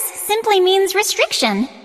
simply means restriction.